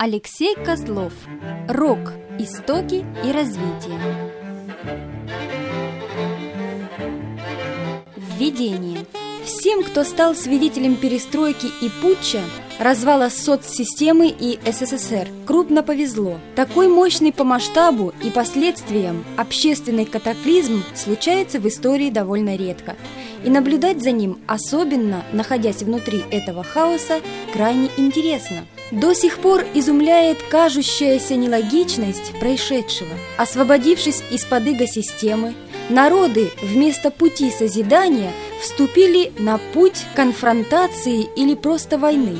Алексей Козлов. Рок. Истоки и развитие. Введение. Всем, кто стал свидетелем перестройки и путча, развала соцсистемы и СССР, крупно повезло. Такой мощный по масштабу и последствиям общественный катаклизм случается в истории довольно редко. И наблюдать за ним, особенно находясь внутри этого хаоса, крайне интересно – до сих пор изумляет кажущаяся нелогичность происшедшего. Освободившись из-под системы, народы вместо пути созидания вступили на путь конфронтации или просто войны.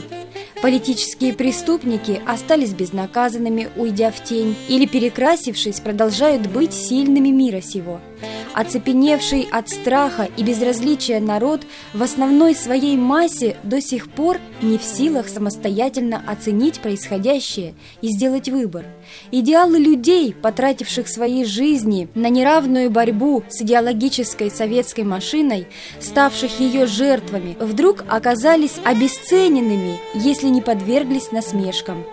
Политические преступники остались безнаказанными, уйдя в тень, или, перекрасившись, продолжают быть сильными мира сего – Оцепеневший от страха и безразличия народ в основной своей массе до сих пор не в силах самостоятельно оценить происходящее и сделать выбор. Идеалы людей, потративших свои жизни на неравную борьбу с идеологической советской машиной, ставших ее жертвами, вдруг оказались обесцененными, если не подверглись насмешкам.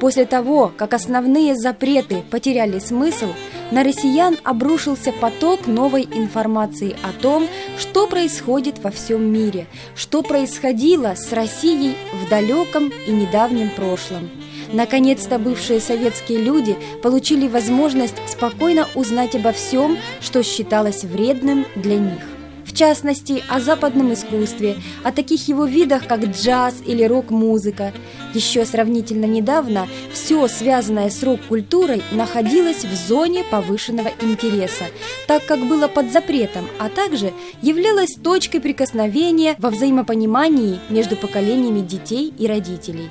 После того, как основные запреты потеряли смысл, на россиян обрушился поток новой информации о том, что происходит во всем мире, что происходило с Россией в далеком и недавнем прошлом. Наконец-то бывшие советские люди получили возможность спокойно узнать обо всем, что считалось вредным для них частности, о западном искусстве, о таких его видах, как джаз или рок-музыка. Еще сравнительно недавно все, связанное с рок-культурой, находилось в зоне повышенного интереса, так как было под запретом, а также являлось точкой прикосновения во взаимопонимании между поколениями детей и родителей.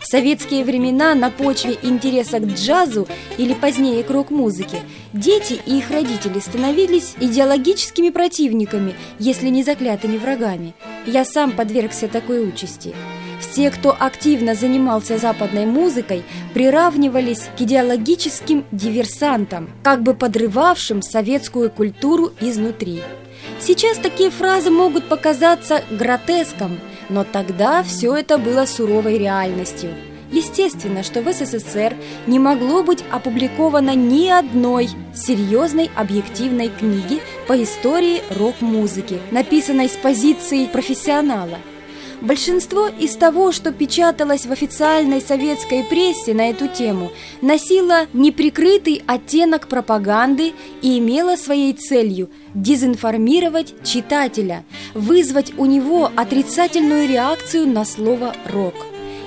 В советские времена на почве интереса к джазу или позднее к рок-музыке дети и их родители становились идеологическими противниками, если не заклятыми врагами. Я сам подвергся такой участи. Все, кто активно занимался западной музыкой, приравнивались к идеологическим диверсантам, как бы подрывавшим советскую культуру изнутри. Сейчас такие фразы могут показаться гротеском – но тогда все это было суровой реальностью. Естественно, что в СССР не могло быть опубликовано ни одной серьезной объективной книги по истории рок-музыки, написанной с позиции профессионала – Большинство из того, что печаталось в официальной советской прессе на эту тему, носило неприкрытый оттенок пропаганды и имело своей целью дезинформировать читателя, вызвать у него отрицательную реакцию на слово «рок».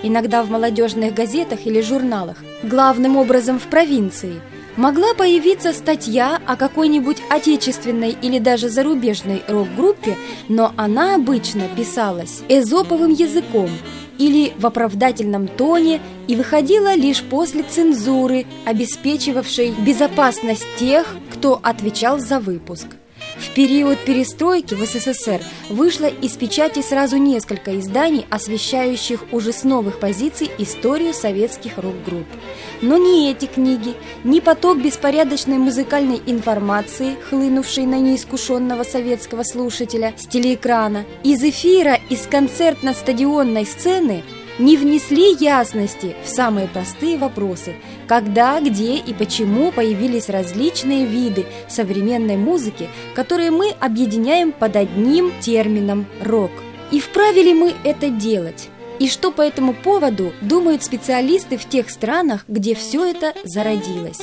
Иногда в молодежных газетах или журналах, главным образом в провинции – могла появиться статья о какой-нибудь отечественной или даже зарубежной рок-группе, но она обычно писалась эзоповым языком или в оправдательном тоне и выходила лишь после цензуры, обеспечивавшей безопасность тех, кто отвечал за выпуск. В период перестройки в СССР вышло из печати сразу несколько изданий, освещающих уже с новых позиций историю советских рок-групп. Но ни эти книги, ни поток беспорядочной музыкальной информации, хлынувшей на неискушенного советского слушателя с телеэкрана, из эфира, из концертно-стадионной сцены – не внесли ясности в самые простые вопросы, когда, где и почему появились различные виды современной музыки, которые мы объединяем под одним термином «рок». И вправе ли мы это делать? И что по этому поводу думают специалисты в тех странах, где все это зародилось?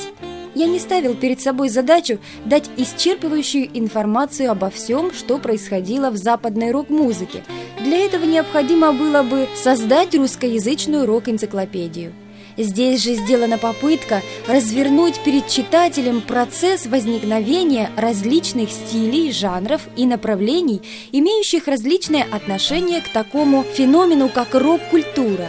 Я не ставил перед собой задачу дать исчерпывающую информацию обо всем, что происходило в западной рок-музыке. Для этого необходимо было бы создать русскоязычную рок-энциклопедию. Здесь же сделана попытка развернуть перед читателем процесс возникновения различных стилей, жанров и направлений, имеющих различное отношение к такому феномену, как рок-культура.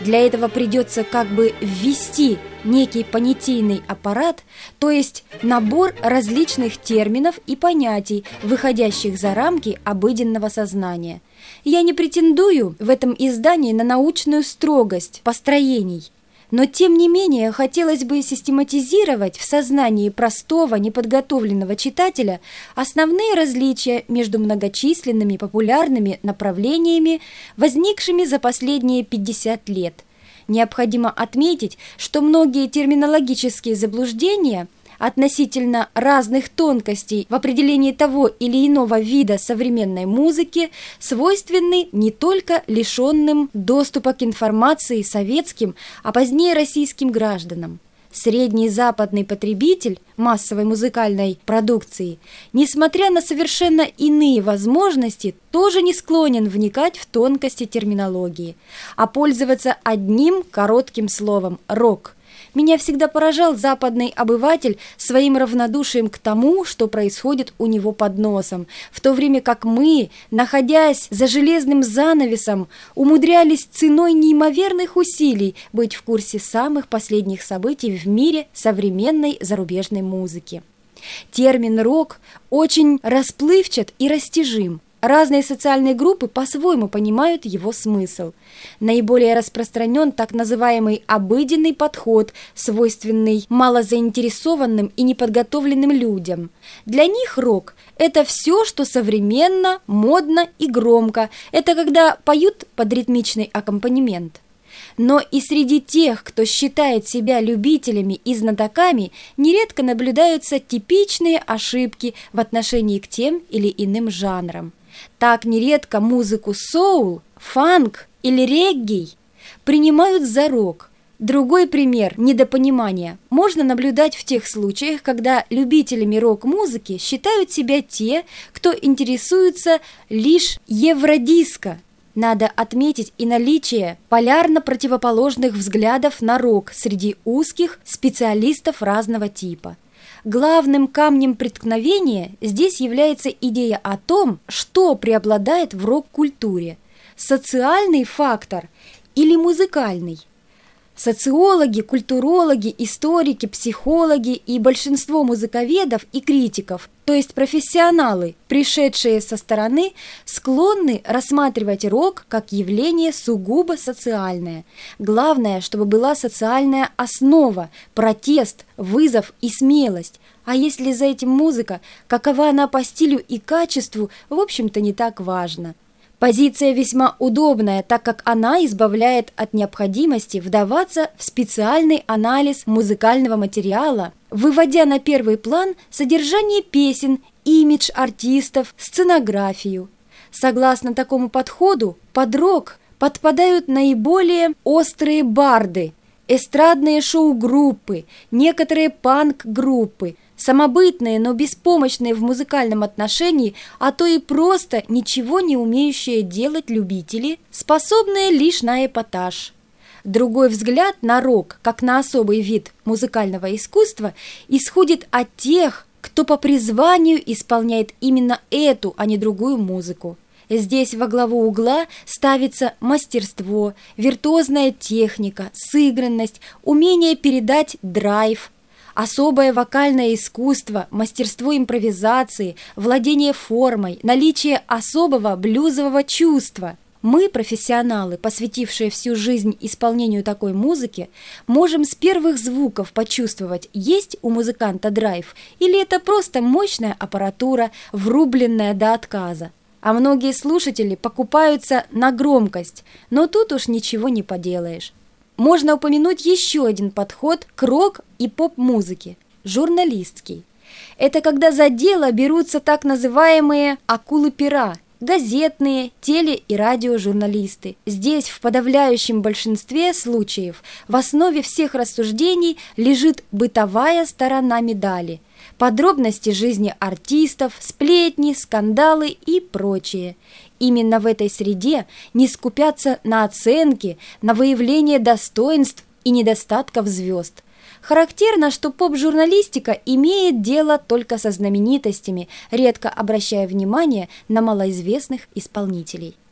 Для этого придется как бы ввести некий понятийный аппарат, то есть набор различных терминов и понятий, выходящих за рамки обыденного сознания. Я не претендую в этом издании на научную строгость построений, но тем не менее хотелось бы систематизировать в сознании простого, неподготовленного читателя основные различия между многочисленными популярными направлениями, возникшими за последние 50 лет – Необходимо отметить, что многие терминологические заблуждения – относительно разных тонкостей в определении того или иного вида современной музыки свойственны не только лишенным доступа к информации советским, а позднее российским гражданам. Средний западный потребитель массовой музыкальной продукции, несмотря на совершенно иные возможности, тоже не склонен вникать в тонкости терминологии, а пользоваться одним коротким словом «рок», меня всегда поражал западный обыватель своим равнодушием к тому, что происходит у него под носом, в то время как мы, находясь за железным занавесом, умудрялись ценой неимоверных усилий быть в курсе самых последних событий в мире современной зарубежной музыки. Термин «рок» очень расплывчат и растяжим. Разные социальные группы по-своему понимают его смысл. Наиболее распространен так называемый обыденный подход, свойственный малозаинтересованным и неподготовленным людям. Для них рок – это все, что современно, модно и громко. Это когда поют под ритмичный аккомпанемент. Но и среди тех, кто считает себя любителями и знатоками, нередко наблюдаются типичные ошибки в отношении к тем или иным жанрам. Так нередко музыку соул, фанк или регги принимают за рок. Другой пример недопонимания можно наблюдать в тех случаях, когда любителями рок-музыки считают себя те, кто интересуется лишь евродиско. Надо отметить и наличие полярно противоположных взглядов на рок среди узких специалистов разного типа. Главным камнем преткновения здесь является идея о том, что преобладает в рок-культуре – социальный фактор или музыкальный. Социологи, культурологи, историки, психологи и большинство музыковедов и критиков, то есть профессионалы, пришедшие со стороны, склонны рассматривать рок как явление сугубо социальное. Главное, чтобы была социальная основа, протест, вызов и смелость. А если за этим музыка, какова она по стилю и качеству, в общем-то не так важно. Позиция весьма удобная, так как она избавляет от необходимости вдаваться в специальный анализ музыкального материала, выводя на первый план содержание песен, имидж артистов, сценографию. Согласно такому подходу, под рок подпадают наиболее острые барды, эстрадные шоу-группы, некоторые панк-группы – самобытные, но беспомощные в музыкальном отношении, а то и просто ничего не умеющие делать любители, способные лишь на эпатаж. Другой взгляд на рок, как на особый вид музыкального искусства, исходит от тех, кто по призванию исполняет именно эту, а не другую музыку. Здесь во главу угла ставится мастерство, виртуозная техника, сыгранность, умение передать драйв, Особое вокальное искусство, мастерство импровизации, владение формой, наличие особого блюзового чувства. Мы, профессионалы, посвятившие всю жизнь исполнению такой музыки, можем с первых звуков почувствовать, есть у музыканта драйв или это просто мощная аппаратура, врубленная до отказа. А многие слушатели покупаются на громкость, но тут уж ничего не поделаешь. Можно упомянуть еще один подход к рок и поп-музыке – журналистский. Это когда за дело берутся так называемые «акулы пера», газетные, теле- и радиожурналисты. Здесь в подавляющем большинстве случаев в основе всех рассуждений лежит бытовая сторона медали, подробности жизни артистов, сплетни, скандалы и прочее. Именно в этой среде не скупятся на оценки, на выявление достоинств и недостатков звезд. Характерно, что поп-журналистика имеет дело только со знаменитостями, редко обращая внимание на малоизвестных исполнителей.